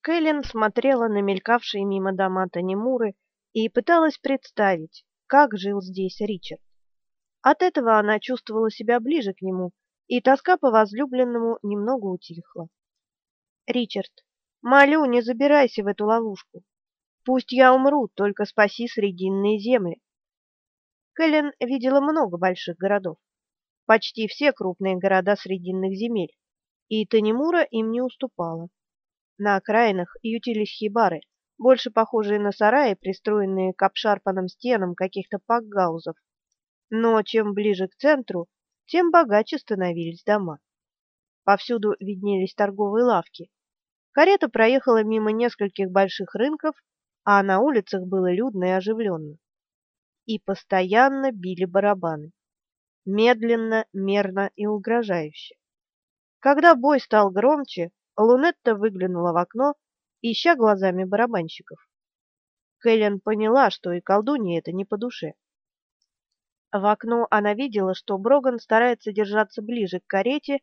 Кэлен смотрела на мелькавшие мимо дома Танимуры и пыталась представить, как жил здесь Ричард. От этого она чувствовала себя ближе к нему, и тоска по возлюбленному немного утихла. Ричард, молю, не забирайся в эту ловушку. Пусть я умру, только спаси срединные земли. Кэлен видела много больших городов, почти все крупные города срединных земель, и Танимура им не уступала. На окраинах ютились хибары, больше похожие на сараи, пристроенные к обшарпанным стенам каких-то пакгаузов. Но чем ближе к центру, тем богаче становились дома. Повсюду виднелись торговые лавки. Карета проехала мимо нескольких больших рынков, а на улицах было людно и оживленно. И постоянно били барабаны. Медленно, мерно и угрожающе. Когда бой стал громче, Лунетта выглянула в окно, ища глазами барабанщиков. Кэлен поняла, что и колдунье это не по душе. В окно она видела, что Броган старается держаться ближе к карете,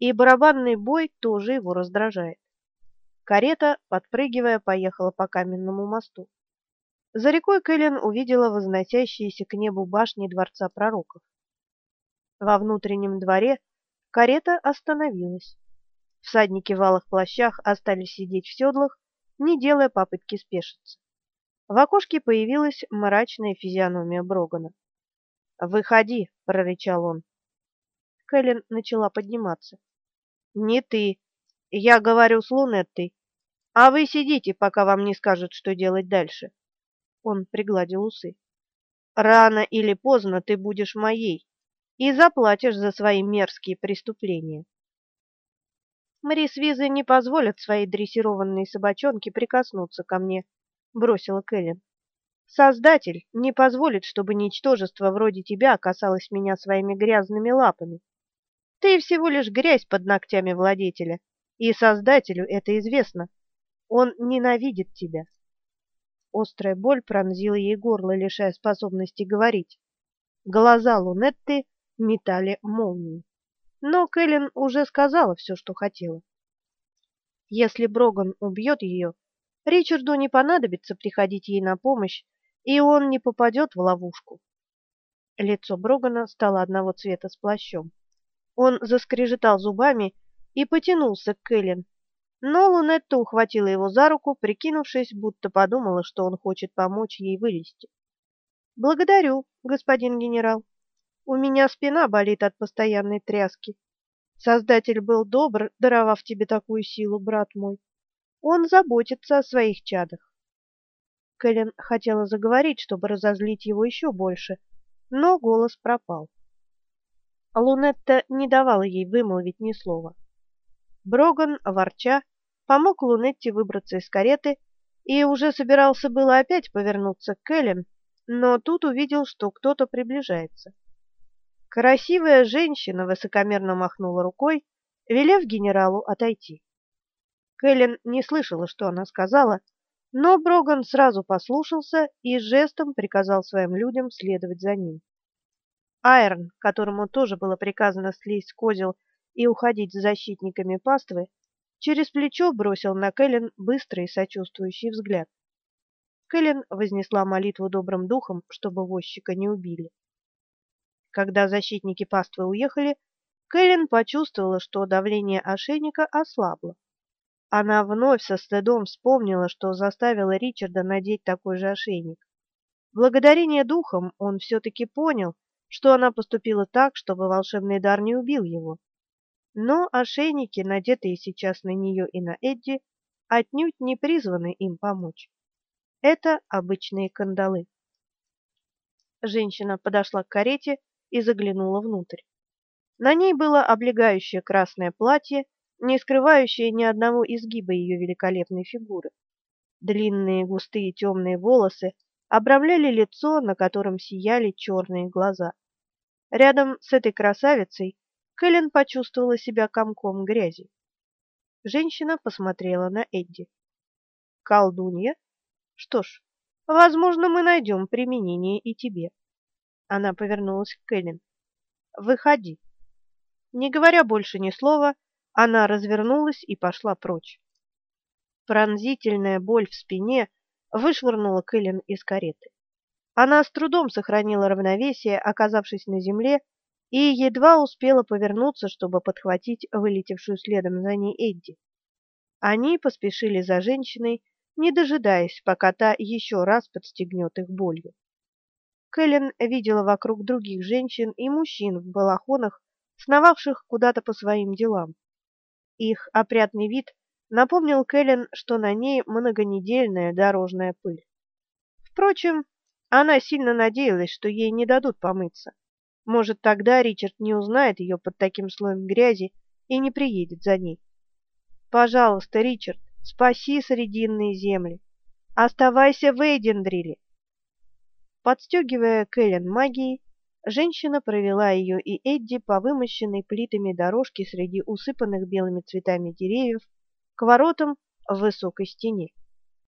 и барабанный бой тоже его раздражает. Карета, подпрыгивая, поехала по каменному мосту. За рекой Кэлен увидела возносящиеся к небу башни дворца пророков. Во внутреннем дворе карета остановилась. Всадники в алых плащах остались сидеть в седлах, не делая попытки спешиться. В окошке появилась мрачная физиономия Брогана. "Выходи", прорычал он. Кэлен начала подниматься. "Не ты. Я говорю с Лунеттой. А вы сидите, пока вам не скажут, что делать дальше". Он пригладил усы. "Рано или поздно ты будешь моей и заплатишь за свои мерзкие преступления". Марис Визы не позволят своей дрессированной собачонке прикоснуться ко мне, бросила Кэлен. Создатель не позволит, чтобы ничтожество вроде тебя касалось меня своими грязными лапами. Ты всего лишь грязь под ногтями владетеля, и Создателю это известно. Он ненавидит тебя. Острая боль пронзила ей горло, лишая способности говорить. Глаза Лунетты метали молнии. Но Кэлен уже сказала все, что хотела. Если Броган убьет ее, Ричарду не понадобится приходить ей на помощь, и он не попадет в ловушку. Лицо Брогана стало одного цвета с плащом. Он заскрежетал зубами и потянулся к Кэлен, но Лунетта ухватила его за руку, прикинувшись, будто подумала, что он хочет помочь ей вылезти. Благодарю, господин генерал. У меня спина болит от постоянной тряски. Создатель был добр, даровав тебе такую силу, брат мой. Он заботится о своих чадах. Кэлен хотела заговорить, чтобы разозлить его еще больше, но голос пропал. Лунетта не давала ей вымолвить ни слова. Броган, ворча, помог Лунетте выбраться из кареты и уже собирался было опять повернуться к Кэлен, но тут увидел, что кто-то приближается. Красивая женщина высокомерно махнула рукой, велев генералу отойти. Кэлен не слышала, что она сказала, но Броган сразу послушался и жестом приказал своим людям следовать за ним. Айрон, которому тоже было приказано слезть с козел и уходить с защитниками паствы, через плечо бросил на Кэлен быстрый сочувствующий взгляд. Кэлен вознесла молитву добрым духом, чтобы возчика не убили. Когда защитники паствы уехали, Кэлен почувствовала, что давление ошейника ослабло. Она вновь со стыдом вспомнила, что заставила Ричарда надеть такой же ошейник. Благодарение духам он все-таки понял, что она поступила так, чтобы волшебный дар не убил его. Но ошейники, надетые сейчас на нее и на Эдди, отнюдь не призваны им помочь. Это обычные кандалы. Женщина подошла к карете и заглянула внутрь. На ней было облегающее красное платье, не скрывающее ни одного изгиба ее великолепной фигуры. Длинные густые темные волосы обрамляли лицо, на котором сияли черные глаза. Рядом с этой красавицей Кэлен почувствовала себя комком грязи. Женщина посмотрела на Эдди. Колдунья? Что ж, возможно, мы найдем применение и тебе. Она повернулась к Кэлен. Выходи. Не говоря больше ни слова, она развернулась и пошла прочь. Пронзительная боль в спине вышвырнула Кэлен из кареты. Она с трудом сохранила равновесие, оказавшись на земле, и едва успела повернуться, чтобы подхватить вылетевшую следом за ней Эдди. Они поспешили за женщиной, не дожидаясь, пока та еще раз подстегнет их болью. Кэлен видела вокруг других женщин и мужчин в балахонах, сновавших куда-то по своим делам. Их опрятный вид напомнил Кэлен, что на ней многонедельная дорожная пыль. Впрочем, она сильно надеялась, что ей не дадут помыться. Может, тогда Ричард не узнает ее под таким слоем грязи и не приедет за ней. Пожалуйста, Ричард, спаси срединные земли. Оставайся в Эйдендриле. Подстегивая Кэлен магией, женщина провела ее и Эдди по вымощенной плитами дорожке среди усыпанных белыми цветами деревьев к воротам в высокой стене.